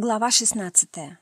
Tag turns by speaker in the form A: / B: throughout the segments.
A: Глава шестнадцатая.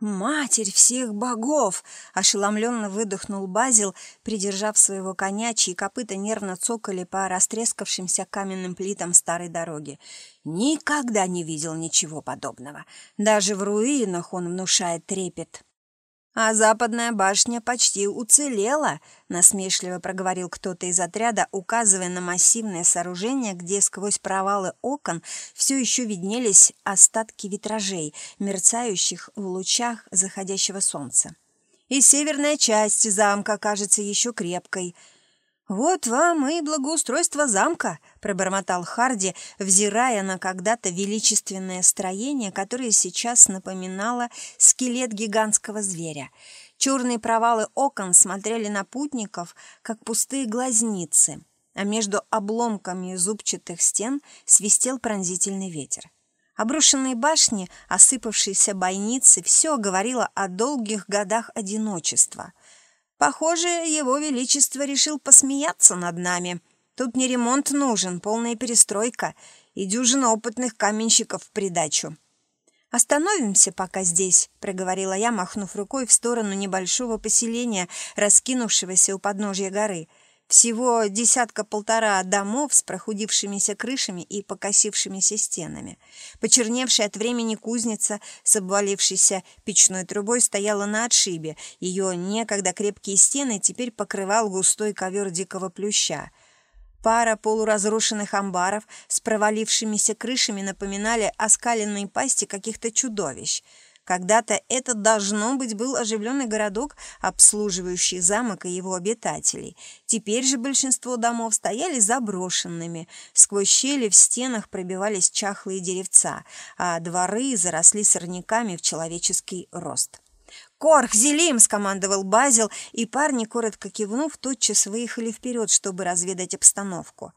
A: «Матерь всех богов!» — ошеломленно выдохнул Базил, придержав своего коня, чьи копыта нервно цокали по растрескавшимся каменным плитам старой дороги. «Никогда не видел ничего подобного. Даже в руинах он внушает трепет». «А западная башня почти уцелела», — насмешливо проговорил кто-то из отряда, указывая на массивное сооружение, где сквозь провалы окон все еще виднелись остатки витражей, мерцающих в лучах заходящего солнца. «И северная часть замка кажется еще крепкой», — «Вот вам и благоустройство замка», — пробормотал Харди, взирая на когда-то величественное строение, которое сейчас напоминало скелет гигантского зверя. Черные провалы окон смотрели на путников, как пустые глазницы, а между обломками зубчатых стен свистел пронзительный ветер. Обрушенные башни, осыпавшиеся бойницы — все говорило о долгих годах одиночества — Похоже, его величество решил посмеяться над нами. Тут не ремонт нужен, полная перестройка и дюжина опытных каменщиков в придачу. «Остановимся пока здесь», — проговорила я, махнув рукой в сторону небольшого поселения, раскинувшегося у подножья горы — всего десятка-полтора домов с прохудившимися крышами и покосившимися стенами. Почерневшая от времени кузница с обвалившейся печной трубой стояла на отшибе. Ее некогда крепкие стены теперь покрывал густой ковер дикого плюща. Пара полуразрушенных амбаров с провалившимися крышами напоминали оскаленные пасти каких-то чудовищ — когда-то это, должно быть, был оживленный городок, обслуживающий замок и его обитателей. Теперь же большинство домов стояли заброшенными. Сквозь щели в стенах пробивались чахлые деревца, а дворы заросли сорняками в человеческий рост. «Корх, зелим!» — скомандовал Базил, и парни, коротко кивнув, тотчас выехали вперед, чтобы разведать обстановку.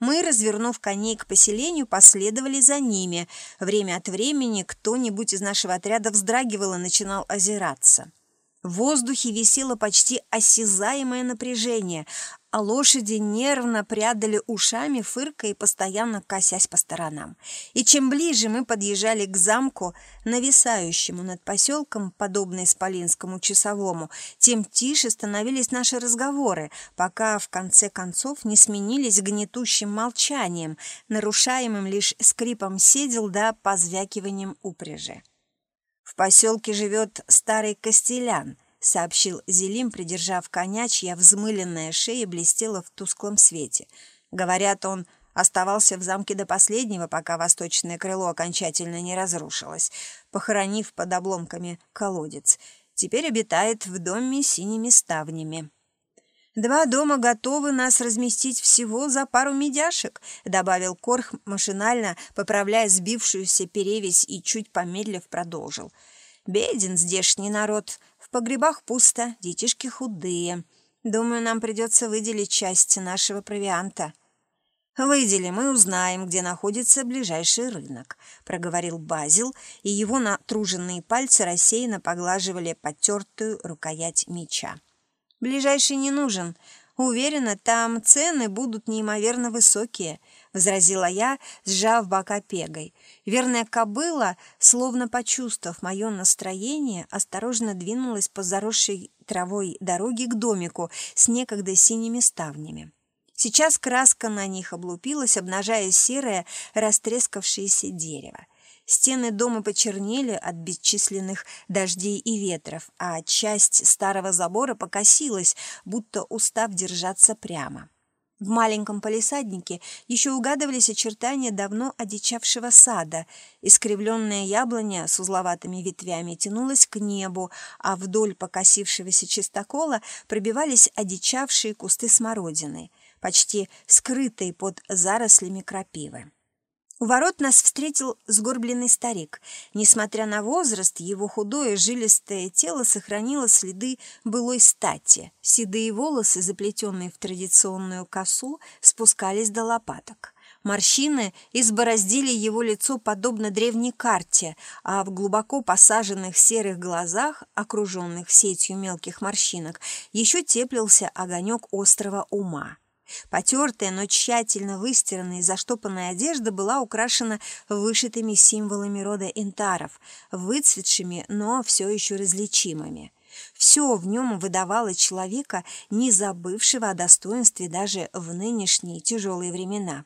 A: Мы, развернув коней к поселению, последовали за ними. Время от времени кто-нибудь из нашего отряда вздрагивал и начинал озираться. В воздухе висело почти осязаемое напряжение, а лошади нервно прядали ушами, фыркая постоянно косясь по сторонам. И чем ближе мы подъезжали к замку, нависающему над поселком, подобно исполинскому часовому, тем тише становились наши разговоры, пока в конце концов не сменились гнетущим молчанием, нарушаемым лишь скрипом седел да позвякиванием упряжи. В поселке живет старый Костелян —— сообщил Зелим, придержав коня, чья взмыленная шея блестела в тусклом свете. Говорят, он оставался в замке до последнего, пока восточное крыло окончательно не разрушилось, похоронив под обломками колодец. Теперь обитает в доме с синими ставнями. «Два дома готовы нас разместить всего за пару медяшек», — добавил Корх машинально, поправляя сбившуюся перевесь и, чуть помедлив, продолжил. «Беден здешний народ. В погребах пусто, детишки худые. Думаю, нам придется выделить часть нашего провианта». «Выделим и узнаем, где находится ближайший рынок», — проговорил Базил, и его натруженные пальцы рассеянно поглаживали потертую рукоять меча. «Ближайший не нужен. Уверена, там цены будут неимоверно высокие», — возразила я, сжав бока пегой. Верная кобыла, словно почувствовав мое настроение, осторожно двинулась по заросшей травой дороге к домику с некогда синими ставнями. Сейчас краска на них облупилась, обнажая серое, растрескавшееся дерево. Стены дома почернели от бесчисленных дождей и ветров, а часть старого забора покосилась, будто устав держаться прямо. В маленьком полисаднике еще угадывались очертания давно одичавшего сада. Искривленная яблоня с узловатыми ветвями тянулась к небу, а вдоль покосившегося чистокола пробивались одичавшие кусты смородины, почти скрытые под зарослями крапивы. У ворот нас встретил сгорбленный старик. Несмотря на возраст, его худое жилистое тело сохранило следы былой стати. Седые волосы, заплетенные в традиционную косу, спускались до лопаток. Морщины избороздили его лицо подобно древней карте, а в глубоко посаженных серых глазах, окруженных сетью мелких морщинок, еще теплился огонек острого ума. Потертая, но тщательно выстиранная и заштопанная одежда была украшена вышитыми символами рода интаров, выцветшими, но все еще различимыми. Все в нем выдавало человека, не забывшего о достоинстве даже в нынешние тяжелые времена.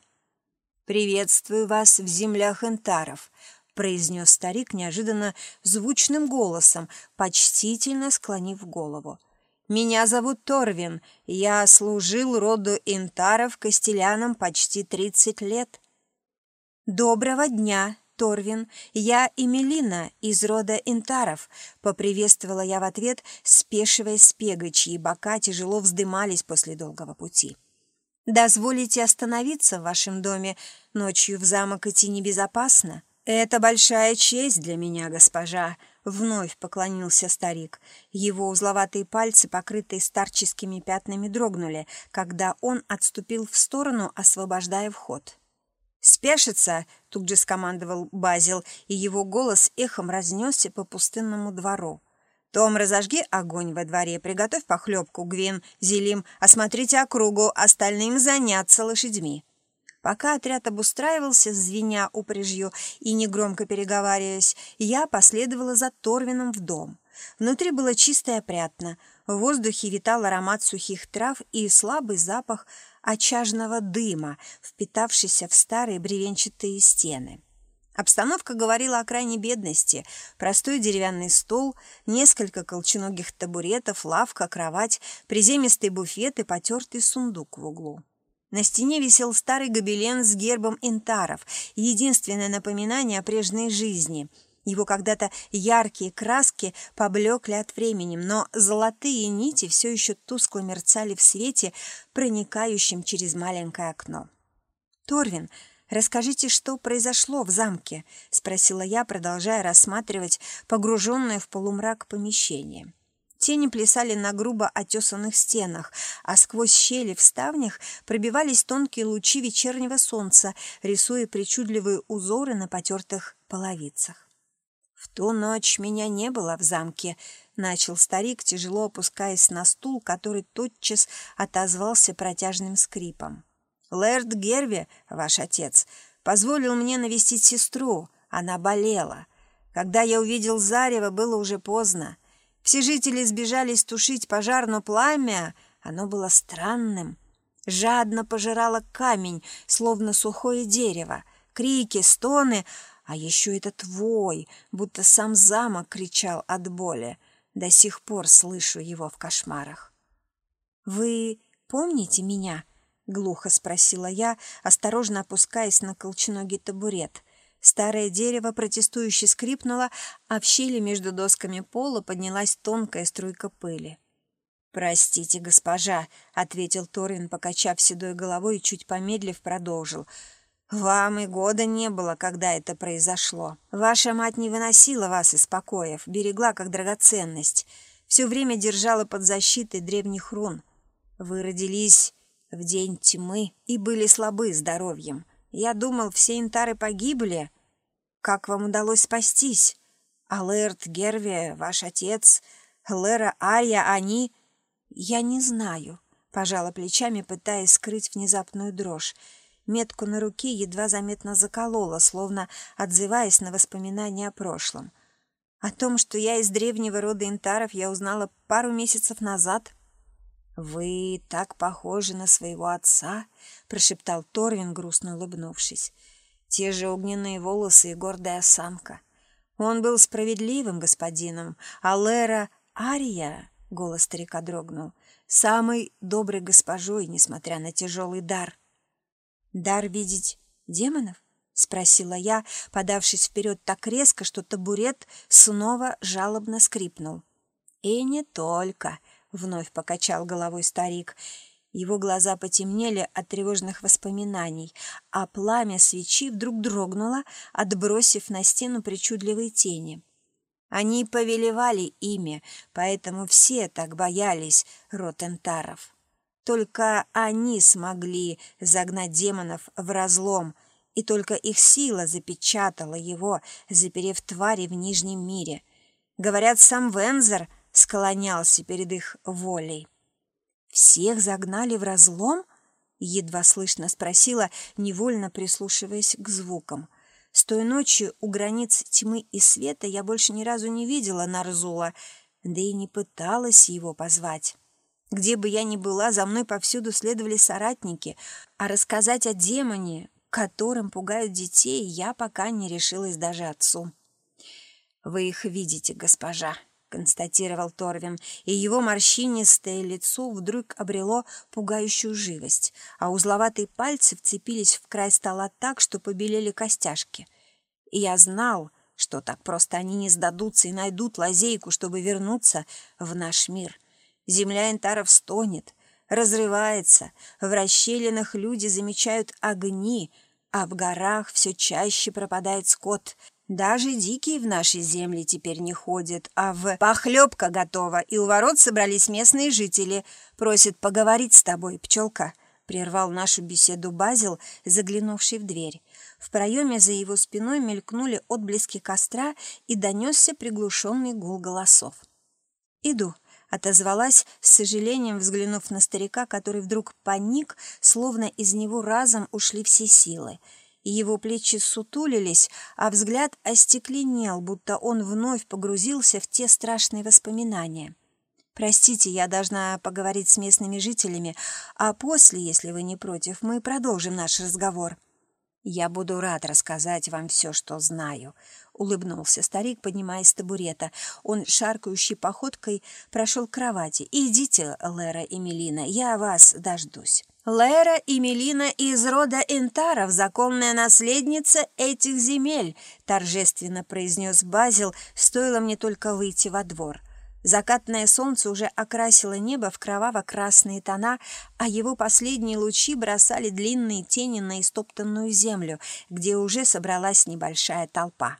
A: «Приветствую вас в землях интаров», — произнес старик неожиданно звучным голосом, почтительно склонив голову. Меня зовут Торвин. Я служил роду Интаров Костелянам почти тридцать лет. Доброго дня, Торвин. Я Эмилина из рода Интаров. Поприветствовала я в ответ, спешиваясь с пегой, чьи бока тяжело вздымались после долгого пути. Дозволите остановиться в вашем доме? Ночью в замок идти небезопасно. Это большая честь для меня, госпожа. Вновь поклонился старик. Его узловатые пальцы, покрытые старческими пятнами, дрогнули, когда он отступил в сторону, освобождая вход. «Спешится!» — тут же скомандовал Базил, и его голос эхом разнесся по пустынному двору. «Том, разожги огонь во дворе, приготовь похлебку, Гвин, Зелим, осмотрите округу, остальным заняться лошадьми». Пока отряд обустраивался, звеня упряжью и негромко переговариваясь, я последовала за Торвином в дом. Внутри было чисто и опрятно. В воздухе витал аромат сухих трав и слабый запах очажного дыма, впитавшийся в старые бревенчатые стены. Обстановка говорила о крайней бедности. Простой деревянный стол, несколько колченогих табуретов, лавка, кровать, приземистый буфет и потертый сундук в углу. На стене висел старый гобелен с гербом интаров, единственное напоминание о прежней жизни. Его когда-то яркие краски поблекли от времени, но золотые нити все еще тускло мерцали в свете, проникающем через маленькое окно. «Торвин, расскажите, что произошло в замке?» — спросила я, продолжая рассматривать погруженное в полумрак помещение. Тени плясали на грубо отесанных стенах, а сквозь щели в ставнях пробивались тонкие лучи вечернего солнца, рисуя причудливые узоры на потертых половицах. «В ту ночь меня не было в замке», — начал старик, тяжело опускаясь на стул, который тотчас отозвался протяжным скрипом. «Лэрд Герви, ваш отец, позволил мне навестить сестру. Она болела. Когда я увидел Зарева, было уже поздно. Все жители сбежались тушить пожар, но пламя, оно было странным. Жадно пожирало камень, словно сухое дерево. Крики, стоны, а еще этот вой, будто сам замок кричал от боли. До сих пор слышу его в кошмарах. «Вы помните меня?» — глухо спросила я, осторожно опускаясь на колченогий табурет — Старое дерево протестующе скрипнуло, а в щели между досками пола поднялась тонкая струйка пыли. «Простите, госпожа», — ответил Торин, покачав седой головой и чуть помедлив продолжил. «Вам и года не было, когда это произошло. Ваша мать не выносила вас из покоев, берегла как драгоценность, все время держала под защитой древних рун. Вы родились в день тьмы и были слабы здоровьем. Я думал, все интары погибли. Как вам удалось спастись? Алерт Герви, ваш отец, Лера Ария, они... Я не знаю, пожала плечами, пытаясь скрыть внезапную дрожь. Метку на руке едва заметно заколола, словно отзываясь на воспоминания о прошлом. О том, что я из древнего рода интаров, я узнала пару месяцев назад — «Вы так похожи на своего отца», — прошептал Торвин, грустно улыбнувшись. «Те же огненные волосы и гордая осанка. Он был справедливым господином, а Лера Ария, — голос старика дрогнул, — самой доброй госпожой, несмотря на тяжелый дар». «Дар видеть демонов?» — спросила я, подавшись вперед так резко, что табурет снова жалобно скрипнул. «И не только», вновь покачал головой старик. Его глаза потемнели от тревожных воспоминаний, а пламя свечи вдруг дрогнуло, отбросив на стену причудливые тени. Они повелевали ими, поэтому все так боялись ротентаров. Только они смогли загнать демонов в разлом, и только их сила запечатала его, заперев твари в Нижнем мире. Говорят, сам Вензер — склонялся перед их волей. Всех загнали в разлом? Едва слышно спросила, невольно прислушиваясь к звукам. С той ночи у границ тьмы и света я больше ни разу не видела Нарзула, да и не пыталась его позвать. Где бы я ни была, за мной повсюду следовали соратники, а рассказать о демоне, которым пугают детей, я пока не решилась даже отцу. «Вы их видите, госпожа», — констатировал Торвин, и его морщинистое лицо вдруг обрело пугающую живость, а узловатые пальцы вцепились в край стола так, что побелели костяшки. И я знал, что так просто они не сдадутся и найдут лазейку, чтобы вернуться в наш мир. Земля Интаров стонет, разрывается, в расщелинах люди замечают огни, а в горах все чаще пропадает скот. Даже дикие в нашей земле теперь не ходят, а в похлебка готова, и у ворот собрались местные жители. Просят поговорить с тобой, пчелка. Прервал нашу беседу Базил, заглянувший в дверь. В проеме за его спиной мелькнули отблески костра и донесся приглушенный гул голосов. «Иду», — отозвалась, с сожалением взглянув на старика, который вдруг паник, словно из него разом ушли все силы. Его плечи сутулились, а взгляд остекленел, будто он вновь погрузился в те страшные воспоминания. «Простите, я должна поговорить с местными жителями, а после, если вы не против, мы продолжим наш разговор». «Я буду рад рассказать вам все, что знаю», — улыбнулся старик, поднимаясь с табурета. Он шаркающей походкой прошел к кровати. «Идите, Лера и Мелина, я вас дождусь». «Лера и Мелина из рода Энтаров, законная наследница этих земель», — торжественно произнес Базил, стоило мне только выйти во двор. — Закатное солнце уже окрасило небо в кроваво-красные тона, а его последние лучи бросали длинные тени на истоптанную землю, где уже собралась небольшая толпа.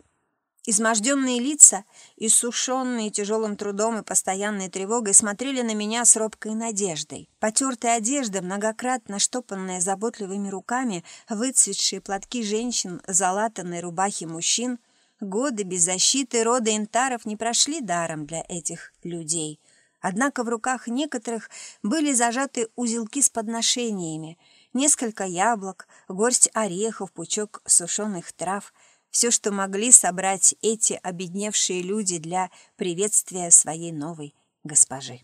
A: Изможденные лица, иссушенные тяжелым трудом и постоянной тревогой, смотрели на меня с робкой надеждой. Потертая одежда, многократно штопанная заботливыми руками, выцветшие платки женщин, залатанные рубахи мужчин — Годы без защиты рода Интаров не прошли даром для этих людей. Однако в руках некоторых были зажаты узелки с подношениями, несколько яблок, горсть орехов, пучок сушеных трав — все, что могли собрать эти обедневшие люди для приветствия своей новой госпожи.